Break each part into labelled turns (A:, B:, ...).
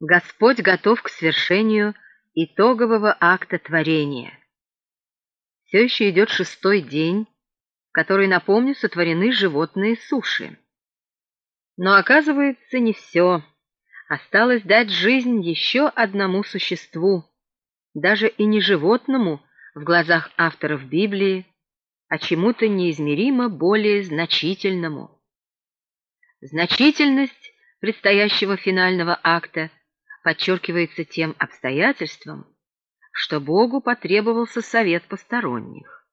A: Господь готов к свершению итогового акта творения. Все еще идет шестой день, в который, напомню, сотворены животные суши. Но оказывается, не все. Осталось дать жизнь еще одному существу, даже и не животному в глазах авторов Библии, а чему-то неизмеримо более значительному. Значительность предстоящего финального акта подчеркивается тем обстоятельством, что Богу потребовался совет посторонних.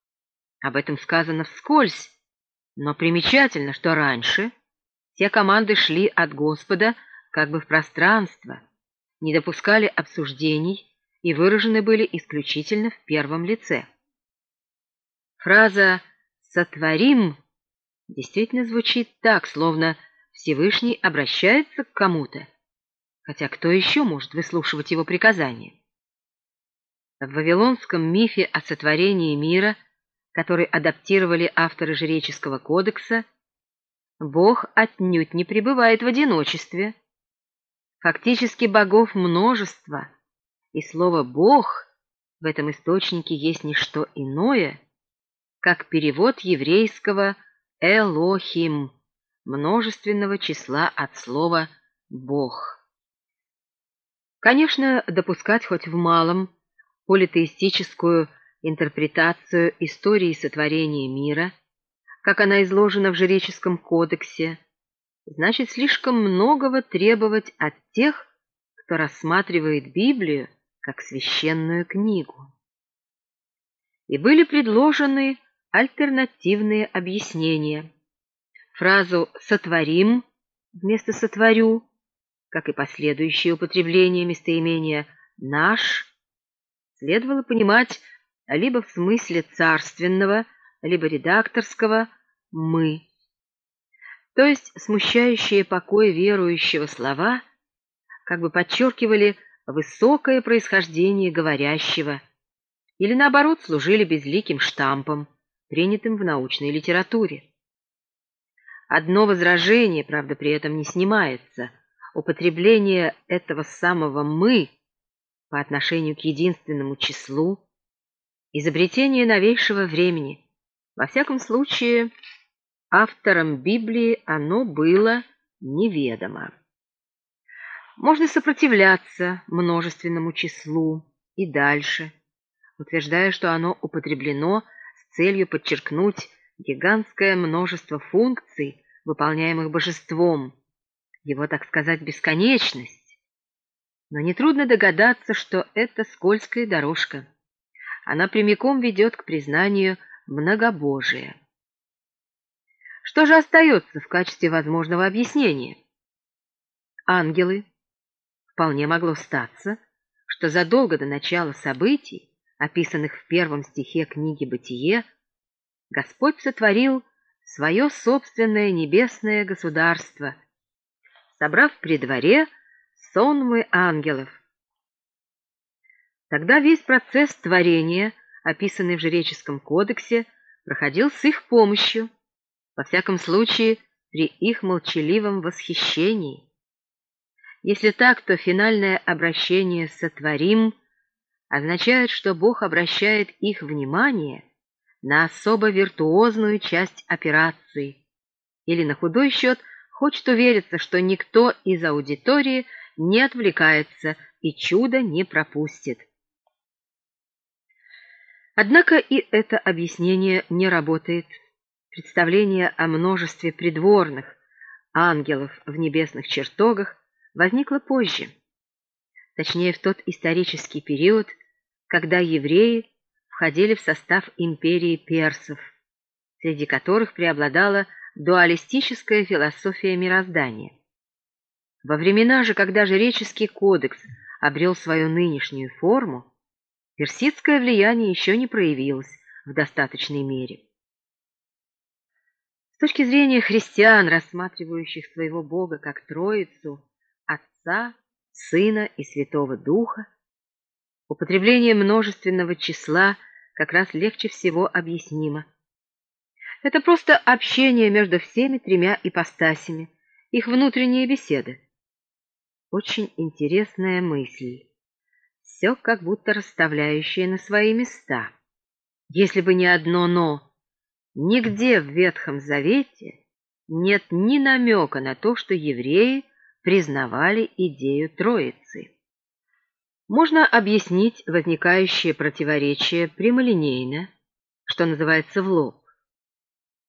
A: Об этом сказано вскользь, но примечательно, что раньше все команды шли от Господа как бы в пространство, не допускали обсуждений и выражены были исключительно в первом лице. Фраза «сотворим» действительно звучит так, словно Всевышний обращается к кому-то, хотя кто еще может выслушивать его приказания? В вавилонском мифе о сотворении мира, который адаптировали авторы Жреческого кодекса, Бог отнюдь не пребывает в одиночестве. Фактически богов множество, и слово «бог» в этом источнике есть не что иное, как перевод еврейского «элохим», множественного числа от слова «бог». Конечно, допускать хоть в малом политеистическую интерпретацию истории сотворения мира, как она изложена в Жреческом кодексе, значит слишком многого требовать от тех, кто рассматривает Библию как священную книгу. И были предложены альтернативные объяснения. Фразу «сотворим» вместо «сотворю», как и последующее употребление местоимения «наш», следовало понимать либо в смысле царственного, либо редакторского «мы». То есть смущающие покой верующего слова как бы подчеркивали высокое происхождение говорящего или, наоборот, служили безликим штампом, принятым в научной литературе. Одно возражение, правда, при этом не снимается. Употребление этого самого «мы» по отношению к единственному числу, изобретение новейшего времени. Во всяком случае, авторам Библии оно было неведомо. Можно сопротивляться множественному числу и дальше, утверждая, что оно употреблено с целью подчеркнуть гигантское множество функций, выполняемых божеством, его, так сказать, бесконечность. Но нетрудно догадаться, что это скользкая дорожка. Она прямиком ведет к признанию многобожия. Что же остается в качестве возможного объяснения? Ангелы. Вполне могло статься, что задолго до начала событий, описанных в первом стихе книги «Бытие», Господь сотворил свое собственное небесное государство, собрав при дворе сонмы ангелов. Тогда весь процесс творения, описанный в Жреческом кодексе, проходил с их помощью, во всяком случае при их молчаливом восхищении. Если так, то финальное обращение «сотворим» означает, что Бог обращает их внимание на особо виртуозную часть операции или на худой счет хочет увериться, что никто из аудитории не отвлекается и чудо не пропустит. Однако и это объяснение не работает. Представление о множестве придворных ангелов в небесных чертогах возникло позже, точнее в тот исторический период, когда евреи входили в состав империи персов, среди которых преобладала дуалистическая философия мироздания. Во времена же, когда жреческий кодекс обрел свою нынешнюю форму, персидское влияние еще не проявилось в достаточной мере. С точки зрения христиан, рассматривающих своего Бога как Троицу, Отца, Сына и Святого Духа, употребление множественного числа как раз легче всего объяснимо. Это просто общение между всеми тремя ипостасями, их внутренние беседы. очень интересная мысль, все как будто расставляющая на свои места. Если бы не одно «но», нигде в Ветхом Завете нет ни намека на то, что евреи признавали идею Троицы. Можно объяснить возникающее противоречие прямолинейно, что называется в лоб.